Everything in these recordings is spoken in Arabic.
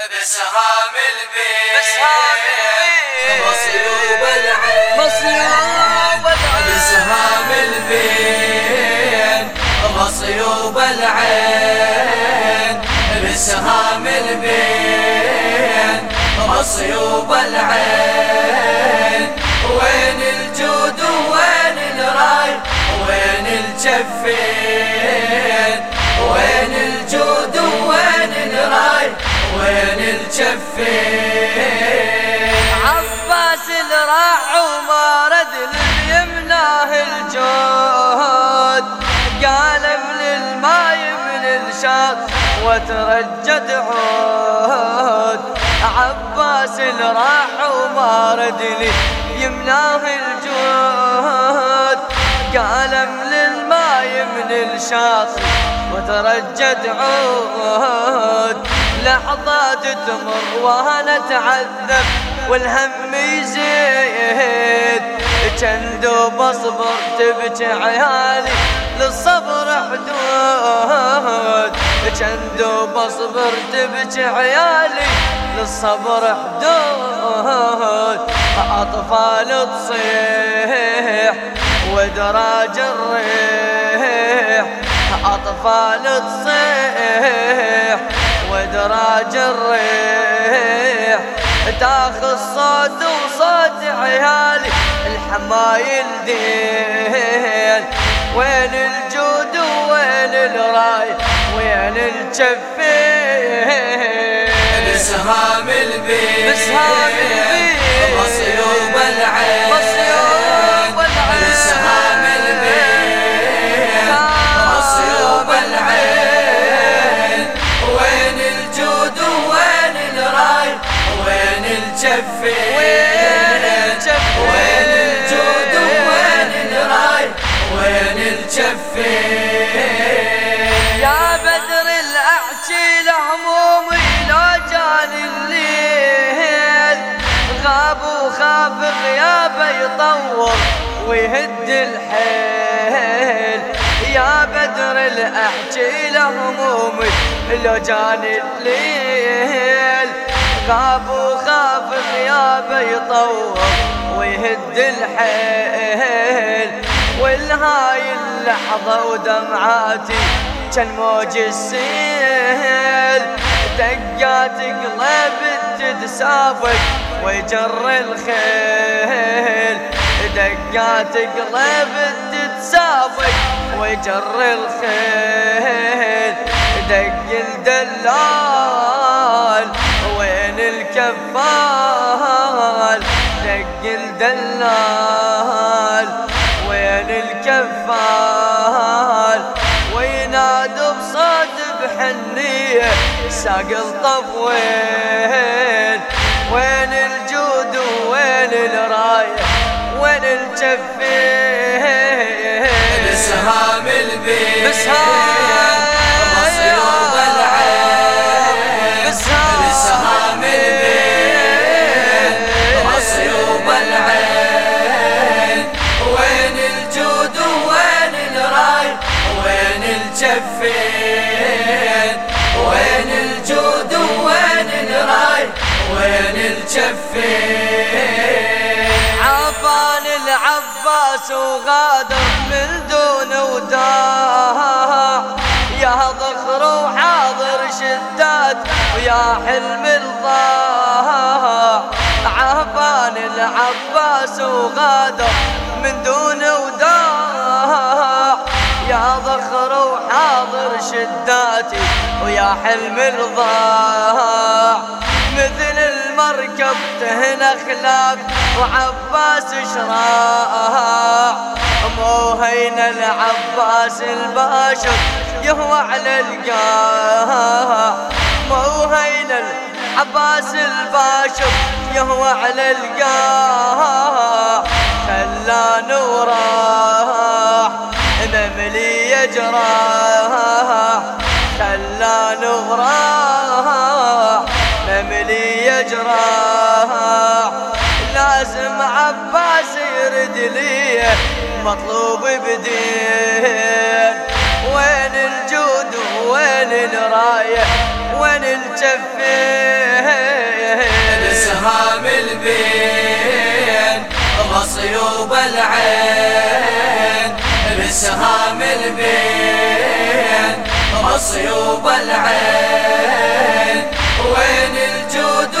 بسهام البيت بسهام البيت مصيوب العين مصيوب العين بسهام البيت مصيوب العين بسهام البيت مصيوب العين وين الجود وين الراي وين الجفين؟ الجفين عباس اللي راح وما رد يمناه الجود قالب للماي من الشاط وترجد عود. عباس اللي راح وما رد لي يمناه الجود قالب للماي من الشاطئ وترجد عود. لحظات تمر وأنا اتعذب والهم يزيد. كندو بصبر تبكي عيالي للصبر حدود. كندو بصبر تبكي عيالي للصبر حدود. أطفال تصيح ودراج الريح. أطفال تصيح ودراج الريح. تاخذ صوت وصوت عيالي الحمايل دين وين الجود وين الراي؟ وين الجفين؟ بسهام البيت. بسهام البيت. الجفين وين الجفين وين الجود وين الراي وين الجفين يا بدر الأحكي لهمومي لو جاني الليل. غاب وخاف غيابه يطول ويهد الحيل. يا بدر الأحكي لهمومي لو جاني الليل. غاب وخاف غيابه يطول ويهد الحيل. والهاي اللحظة ودمعاتي كان موج السيل. دقات قلب تتسافق ويجر الخيل. دقات قلب تتسافق ويجر الخيل. دق الدلال الكفال دق الدلال وين الكفال؟ وينادوا بصوت بحنية ساق الطف وين وين الجود وين الراية وين الجفين؟ الجفين وين الجود وين الراي؟ وين الجفين؟ عفان العباس وغادر من دون وداع. يا ضخر وحاضر شدات ويا حلم الضاع. عفان العباس وغادر من دون وداع شداتي ويا حلم الضاع مثل المركب تهن أخلاق وعباس شراع مو هين العباس الباشر يهوى على القاع مو هين العباس الباشر يهوى على القاع خلان وراح نملي يجراح. لازم عباس يرد لي مطلوب بدين. وين الجود وين الراية؟ وين الجفين؟ البين مصيوب العين. بسهام البين مصيوب العين. وين الجود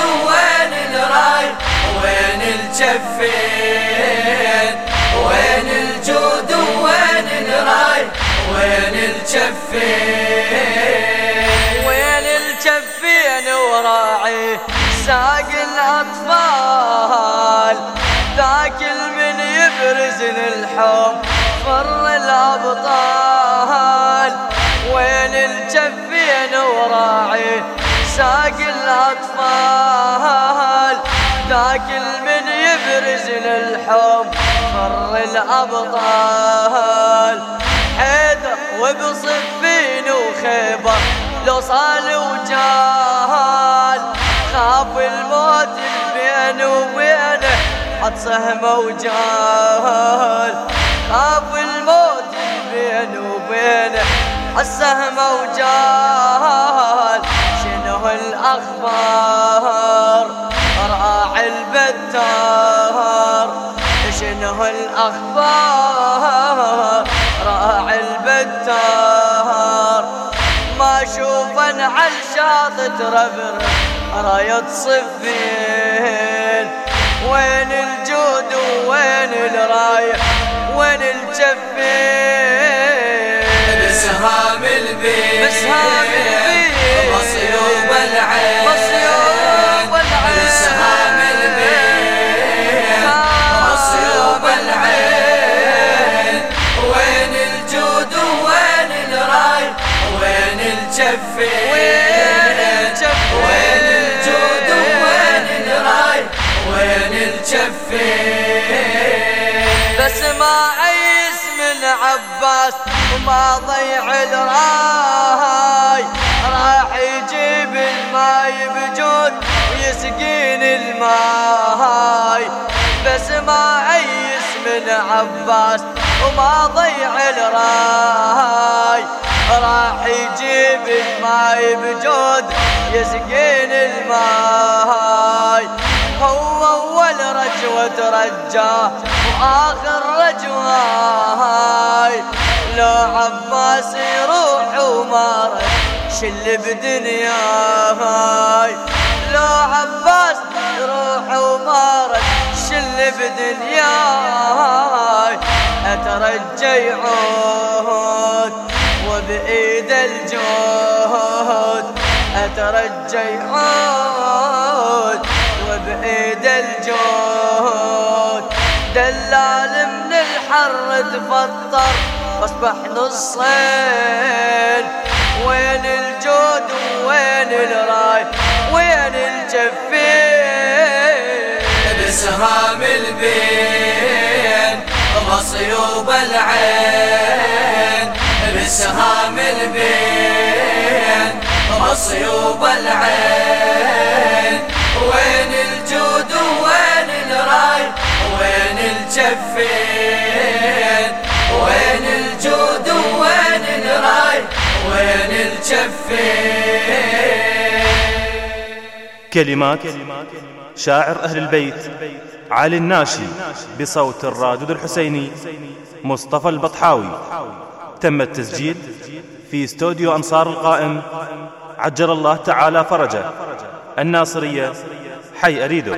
الجفين. وين الجود وين الراي وين الجفين؟ وين الجفين وراعي ساق الأطفال؟ ذاك من يبرز الحب فر الأبطال. وين الجفين وراعي ساق الأطفال؟ ذاك من يبرز الحب فر الأبطال. حيدر وبصفين وخيبر لو صال وجال خاف الموت بين وبينه حط سهم وجال خاف الموت بين وبينه السهم وجال شنو الأخبار؟ شنو الأخبار راعي البتار. ما اشوفن على الشاط تربر راية صفين وين الجود وين الراية وين الجفين؟ بسهام البين بسهام البين ما عيس من عباس وما ضيع الراي راح يجيب الماي بجود ويسقين الماي بس ما عيس من عباس وما ضيع الراي راح يجيب الماي بجود يسقين الماي هو أول رجوة ترجاه وآخر رجواي لو عباس يروح وما شل بدنياي لو عباس يروح وما شل بدنياي أترجى يعود وبإيد الجود أترجى يعود وبايد الجود. دلال من الحر تفطر واصبح نصين وين الجود وين الراي؟ وين الجفين؟ بسهام البين مصيوب العين. بسهام البين مصيوب العين. كلمات. شاعر أهل البيت علي الناشي بصوت الرادود الحسيني مصطفى البطحاوي. تم التسجيل في استوديو أنصار القائم. عجل الله تعالى فرجه. الناصرية حي أريدو.